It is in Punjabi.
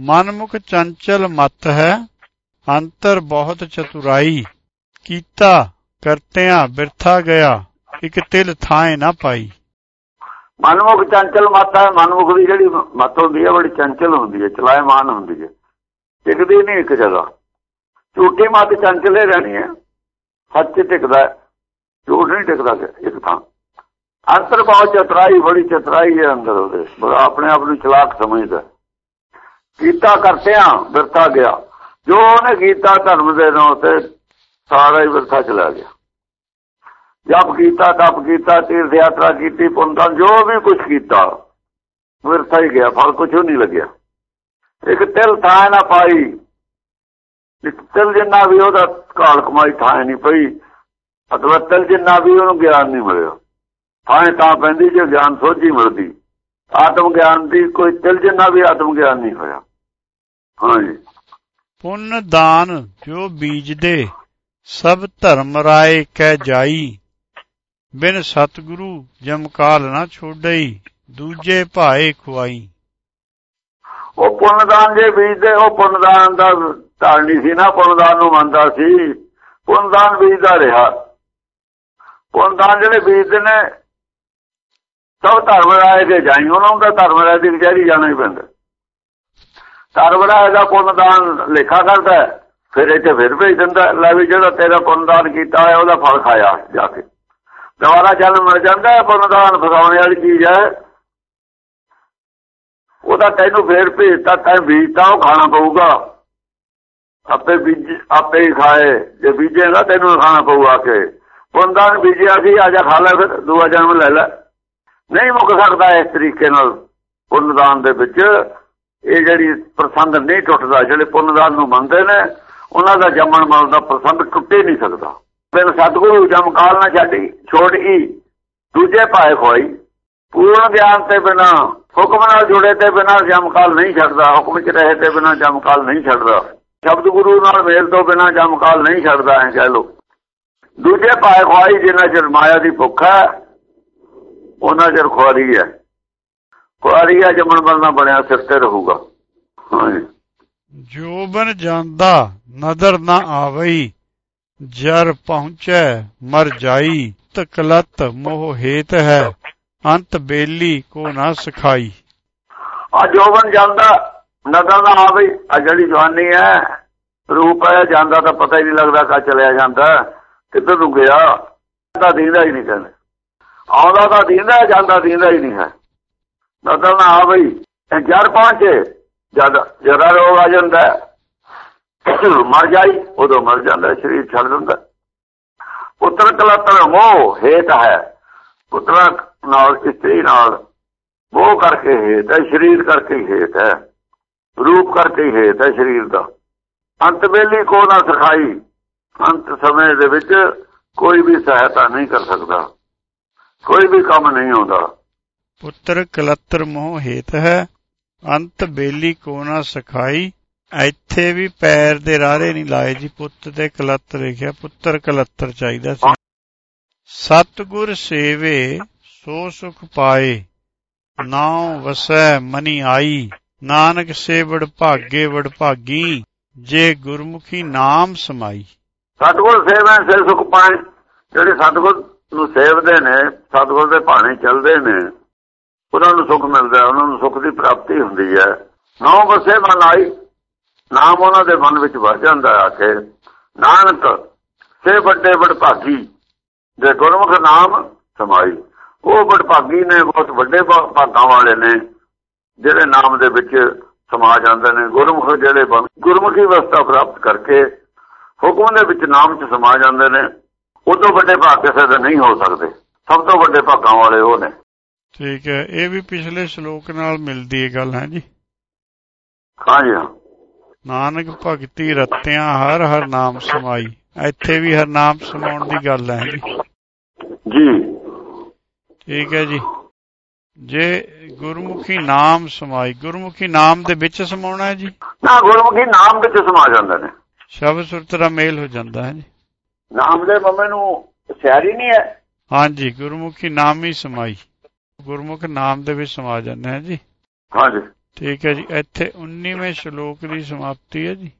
ਮਨਮੁਖ ਚੰਚਲ ਮਤ ਹੈ, ਅੰਤਰ ਬਹੁਤ ਚਤੁਰਾਈ, ਕੀਤਾ, ਕਰਤਿਆਂ, ਬਿਰਥਾ ਗਿਆ, ਇੱਕ ਤਿਲ ਥਾਂ ਨਾ ਪਾਈ। ਮਨਮੁਖ ਚੰਚਲ ਮਤ ਹੈ, ਮਨਮੁਖ ਦੀ ਜਿਹੜੀ ਮਤ ਹੁੰਦੀ ਹੈ, ਬੜੀ ਚੰਚਲ ਹੁੰਦੀ ਹੈ, ਚਲਾਇਮਾਨ ਹੁੰਦੀ ਹੈ। ਟਿਕਦੀ ਨਹੀਂ ਇੱਕ ਜਗ੍ਹਾ। ਝੂਠੀ ਮਤ ਚੰਚਲੇ ਰਹਿਣੀ ਹੈ। ਸੱਚ ਟਿਕਦਾ ਝੂਠ ਨਹੀਂ ਟਿਕਦਾ ਇੱਕ ਥਾਂ। ਅੰਤਰ ਬਹੁਤ ਚਤਰਾਈ, ਬੜੀ ਚਤਰਾਈ ਹੈ ਅੰਦਰ ਉਹਦੇ। ਬੜਾ ਆਪਣੇ ਆਪ ਨੂੰ ਚਲਾਕ ਸਮਝਦਾ ਕੀਤਾ ਕਰਤਿਆਂ ਬਿਰਥਾ ਗਿਆ। ਜੋ ਉਹਨੇ ਕੀਤਾ ਧਰਮ ਦੇ ਨਾਂ ਤੇ ਸਾਰਾ ਹੀ ਬਿਰਥਾ ਚਲਾ ਗਿਆ। ਜਪ ਕੀਤਾ, ਤਪ ਕੀਤਾ, ਤੀਰਥ ਯਾਤਰਾ ਕੀਤੀ ਪੁੰਨ ਜੋ ਵੀ ਕੁਝ ਕੀਤਾ, ਵਿਰਥਾ ਹੀ ਗਿਆ, ਫਲ ਕੁਝ ਨਹੀਂ ਲੱਗਿਆ। ਇੱਕ ਤਿਲ ਥਾਂ ਨਾ ਪਾਈ। ਇੱਕ ਤਿਲ ਜਿੰਨਾ ਵੀ ਉਹਦਾ ਕਾਲ ਕਮਾਈ ਥਾਂ ਨਹੀਂ ਪਈ। ਅਥਵਾ ਤਿਲ ਜਿੰਨਾ ਵੀ ਉਹਨੂੰ ਗਿਆਨ ਨਹੀਂ ਮਿਲਿਆ। ਥਾਂ ਤਾਂ ਪੈਂਦੀ ਜੇ ਗਿਆਨ ਸੋਝੀ ਮਿਲਦੀ। ਆਤਮ ਗਿਆਨ ਦੀ ਕੋਈ ਤਿਲ ਜਿੰਨਾ ਵੀ ਆਤਮ ਗਿਆਨ ਨਹੀਂ ਹੋਇਆ। ਹਾਂਜੀ। ਪੁੰਨ ਦਾਨ ਜੋ ਬੀਜਦੇ? ਸਭ ਧਰਮ ਰਾਏ ਕਹਿ ਜਾਈ। ਬਿਨ ਸਤਿਗੁਰੂ ਜਮਕਾਲ ਨਾ ਛੋੜਈ ਦੂਜੇ ਭਾਏ ਖੁਆਈ। ਉਹ ਪੁੰਨਦਾਨ ਜੇ ਬੀਜਦੇ ਉਹ ਪੁੰਨਦਾਨ ਦਾ ਧਾਰਨੀ ਸੀ ਨਾ ਪੁੰਨਦਾਨ ਨੂੰ ਮੰਨਦਾ ਸੀ। ਪੁੰਨਦਾਨ ਬੀਜਦਾ ਰਿਹਾ। ਪੁੰਨਦਾਨ ਜਿਹੜੇ ਬੀਜਦੇ ਨੇ ਸਭ ਧਰਮ ਰਾਏ ਦੇ ਜਾਈ ਉਹਨਾਂ ਦਾ ਧਰਮ ਰਾਏ ਦੀ ਕਚਹਿਰੀ ਜਾਣਾ ਹੀ ਪੈਂਦਾ। ਧਰਮ ਰਾਏ ਪੁੰਨਦਾਨ ਲੇਖਾ ਕਰਦਾ ਫਿਰ ਇੱਥੇ ਫਿਰ ਭੇਜ ਦਿੰਦਾ ਲੈ ਵੀ ਜਿਹੜਾ ਤੇਰਾ ਪੁੰਨਦਾਨ ਕੀਤਾ ਹੈ ਉਹਦਾ ਫਲ ਖਾਇਆ ਜਾ ਕੇ। ਦੁਬਾਰਾ ਜਨਮ ਮਿਲ ਜਾਂਦਾ ਹੈ ਪੁੰਨਦਾਨ ਫਸਾਉਣ ਵਾਲੀ ਚੀਜ਼ ਹੈ। ਉਹਦਾ ਤੈਨੂੰ ਫੇਰ ਭੇਜਤਾ ਤੈਂ ਬੀਜਤਾ, ਉਹ ਖਾਣਾ ਪਊਗਾ। ਆਪੇ ਬੀਜ, ਆਪੇ ਹੀ ਖਾਏ। ਜੇ ਬੀਜੇਗਾ ਤੈਨੂੰ ਖਾਣਾ ਪਊਗਾ ਕੇ। ਪੁੰਨਦਾਨ ਬੀਜਿਆ ਸੀ ਆਜਾ ਖਾ ਲੈ ਫਿਰ, ਦੂਆ ਜਨਮ ਲੈ ਲੈ। ਨਹੀਂ ਮੁੱਕ ਸਕਦਾ ਇਸ ਤਰੀਕੇ ਨਾਲ ਪੁੰਨਦਾਨ ਦੇ ਵਿੱਚ। ਇਹ ਜਿਹੜੀ ਪ੍ਰਸੰਗ ਨਹੀਂ ਟੁੱਟਦਾ, ਜਿਹੜੇ ਪੁੰਨਦਾਨ ਨੂੰ ਮੰਨਦੇ ਨੇ, ਉਹਨਾਂ ਦਾ ਜੰਮਣ ਮਰਨ ਦਾ ਪ੍ਰਸੰਗ ਟੁੱਟੇ ਨਹੀਂ ਸਕਦਾ। ਫਿਰ ਸਤਿਗੁਰੂ ਜਮਕਾਲ ਨਾ ਛੱਡੀ, ਛੋੜੀ ਦੂਜੇ ਪਾਏ ਖੋਈ। ਪੂਰਨ ਗਿਆਨ ਤੇ ਬਿਨਾ, ਹੁਕਮ ਨਾਲ ਜੁੜੇ ਤੇ ਬਿਨਾ ਜਮਕਾਲ ਨਹੀਂ ਛੱਡਦਾ। ਹੁਕਮ 'ਚ ਰਹੇ ਤੇ ਬਿਨਾ ਜਮਕਾਲ ਨਹੀਂ ਛੱਡਦਾ। ਸ਼ਬਦ ਗੁਰੂ ਨਾਲ ਮੇਲ ਤੋਂ ਬਿਨਾ ਜਮਕਾਲ ਨਹੀਂ ਛੱਡਦਾ, ਐ ਕਹਿ ਲੋ ਦੂਜੇ ਪਾਏ ਖਵਾਈ ਜਿੰਨਾ ਚਿਰ ਮਾਇਆ ਦੀ ਭੁੱਖ ਹੈ ਉਹਨਾਂ ਚਿਰ ਖੁਆਰੀ ਹੈ। ਖੁਆਰੀ ਹੈ ਜਮਨ ਬਣਨਾ ਬਣਿਆ ਸਿਰ ਤੇ ਰਹੂਗਾ। ਜੋਬਨ ਜਾਂਦਾ ਨਦਰ ਨਾ ਆਵਈ ਜਰ ਪਹੁੰਚੈ ਮਰ ਜਾਈ ਤਕਲਤ ਮੋਹ ਹੇਤ ਹੈ ਅੰਤ ਬੇਲੀ ਕੋ ਨਾ ਸਖਾਈ। ਆ ਜੋਬਨ ਜਾਂਦਾ ਨਦਰ ਨਾ ਆਵਈ ਆ ਜਿਹੜੀ ਜਵਾਨੀ ਹੈ ਰੂਪ ਹੈ ਜਾਂਦਾ ਤਾਂ ਪਤਾ ਹੀ ਨਹੀਂ ਲੱਗਦਾ ਕਾ ਚਲਿਆ ਜਾਂਦਾ ਕਿੱਧਰ ਨੂੰ ਗਿਆ ਤਾਂ ਦੀਂਦਾ ਹੀ ਨਹੀਂ ਕਹਿੰਦੇ। ਆਉਂਦਾ ਤਾਂ ਦੀਂਦਾ ਜਾਂਦਾ ਦੀਂਦਾ ਹੀ ਨਹੀਂ ਹੈ। ਨਦਰ ਨਾ ਆਵਈ ਜਰ ਪਹੁੰਚੇ ਜਦ ਜਰਾ ਰੋਗ ਆ ਜਾਂਦਾ ਮਰ ਜਾਈ, ਉਦੋਂ ਮਰ ਜਾਂਦਾ, ਸਰੀਰ ਛੱਡ ਦਿੰਦਾ ਪੁੱਤਰ ਕਲਤਰ ਮੋਹ ਹੇਤ ਹੈ। ਪੁੱਤਰ ਨਾਲ, ਇਸਤਰੀ ਨਾਲ ਮੋਹ ਕਰਕੇ ਹੇਤ ਹੈ, ਸਰੀਰ ਕਰਕੇ ਹੇਤ ਹੈ। ਰੂਪ ਕਰਕੇ ਹੇਤ ਹੈ ਸਰੀਰ ਦਾ। ਅੰਤ ਵੇਲੇ ਕੋ ਨਾ ਸਿਖਾਈ। ਅੰਤ ਸਮੇਂ ਦੇ ਵਿੱਚ ਕੋਈ ਵੀ ਸਹਾਇਤਾ ਨਹੀਂ ਕਰ ਸਕਦਾ। ਕੋਈ ਵੀ ਕੰਮ ਨਹੀਂ ਆਉਂਦਾ। ਪੁੱਤਰ ਕਲੱਤਰ ਮੋਹ ਹੇਤ ਹੈ, ਅੰਤ ਬੇਲੀ ਕੋ ਨਾ ਸਖਾਈ। ਇੱਥੇ ਵੀ ਪੈਰ ਦੇ ਰਾਰੇ ਨਹੀਂ ਲਾਏ ਜੀ ਪੁੱਤ ਤੇ ਕਲੱਤਰ ਲਿਖਿਆ ਪੁੱਤਰ ਕਲੱਤਰ ਚਾਹੀਦਾ ਸੀ। ਸਤਗੁਰ ਸੇਵੇ, ਸੋ ਸੁਖ ਪਾਏ। ਨਾਉ ਵਸੈ ਮਨੀ ਆਈ। ਨਾਨਕ ਸੇਵੜ ਭਾਗੇ ਵੜ ਭਾਗੀ, ਜੇ ਗੁਰਮੁਖੀ ਨਾਮ ਸਮਾਈ। ਸਤਗੁਰ ਸੇਵੈ, ਸੇ ਸੁਖ ਪਾਏ। ਜਿਹੜੇ ਸਤਗੁਰ ਨੂੰ ਸੇਵਦੇ ਨੇ, ਸਤਗੁਰ ਦੇ ਭਾਣੇ ਚੱਲਦੇ ਨੇ ਉਹਨਾਂ ਨੂੰ ਸੁਖ ਮਿਲਦਾ ਉਹਨਾਂ ਨੂੰ ਸੁਖ ਦੀ ਪ੍ਰਾਪਤੀ ਹੁੰਦੀ ਹੈ। ਨਾਉ ਵਸੈ ਮਨ ਆਈ, ਨਾਮ ਉਹਨਾਂ ਦੇ ਮਨ ਵਿੱਚ ਵਸ ਜਾਂਦਾ ਆ ਕੇ ਨਾਨਕ ਸੇ ਵੱਡੇ ਵਡਭਾਗੀ ਜੇ ਗੁਰਮੁਖ ਨਾਮ ਸਮਾਈ। ਉਹ ਵਡਭਾਗੀ ਨੇ ਬਹੁਤ ਵੱਡੇ ਭਾਗਾਂ ਵਾਲੇ ਨੇ, ਜਿਹੜੇ ਨਾਮ ਦੇ ਵਿੱਚ ਸਮਾ ਜਾਂਦੇ ਨੇ। ਗੁਰਮੁਖ ਜਿਹੜੇ ਗੁਰਮੁਖੀ ਅਵਸਥਾ ਪ੍ਰਾਪਤ ਕਰਕੇ ਹੁਕਮ ਦੇ ਵਿੱਚ ਨਾਮ 'ਚ ਸਮਾ ਜਾਂਦੇ ਨੇ। ਉਦੋਂ ਵੱਡੇ ਭਾਗ ਕਿਸੇ ਦੇ ਨਹੀਂ ਹੋ ਸਕਦੇ। ਸਭ ਤੋਂ ਵੱਡੇ ਭਾਗਾਂ ਵਾਲੇ ਉਹ ਨੇ। ਠੀਕ ਹੈ ਇਹ ਵੀ ਪਿਛਲੇ ਸ਼ਲੋਕ ਨਾਲ ਮਿਲਦੀ ਹੈ ਗੱਲ ਹੈ ਜੀ? ਹਾਂਜੀ। ਨਾਨਕ ਭਗਤੀ ਰਤਿਆਂ ਹਰ ਹਰ ਨਾਮ ਸਮਾਈ। ਇੱਥੇ ਵੀ ਹਰ ਨਾਮ ਸਮਾਉਣ ਦੀ ਗੱਲ ਹੈ ਜੀ? ਜੀ। ਠੀਕ ਹੈ ਜੀ। ਜੇ ਗੁਰਮੁਖੀ ਨਾਮ ਸਮਾਈ ਗੁਰਮੁਖੀ ਨਾਮ ਦੇ ਵਿੱਚ ਸਮਾਉਣਾ ਹੈ ਜੀ? ਨਾ ਗੁਰਮੁਖੀ ਨਾਮ ਵਿੱਚ ਸਮਾ ਜਾਂਦੇ ਨੇ। ਸ਼ਬਦ ਸੁਰਤ ਦਾ ਮੇਲ ਹੋ ਜਾਂਦਾ ਹੈ ਜੀ? ਨਾਮ ਦੇ ਮੰਮੇ ਨੂੰ ਸਿਆਰੀ ਨਹੀਂ ਹੈ। ਹਾਂਜੀ ਗੁਰਮੁਖੀ ਨਾਮ ਹੀ ਸਮਾਈ। ਗੁਰਮੁਖ ਨਾਮ ਦੇ ਵਿੱਚ ਸਮਾ ਜਾਂਦੇ ਹੈ ਜੀ। ਹਾਂਜੀ। ਠੀਕ ਹੈ ਜੀ ਇੱਥੇ 19ਵੇਂ ਸ਼ਲੋਕ ਦੀ ਸਮਾਪਤੀ ਹੈ ਜੀ।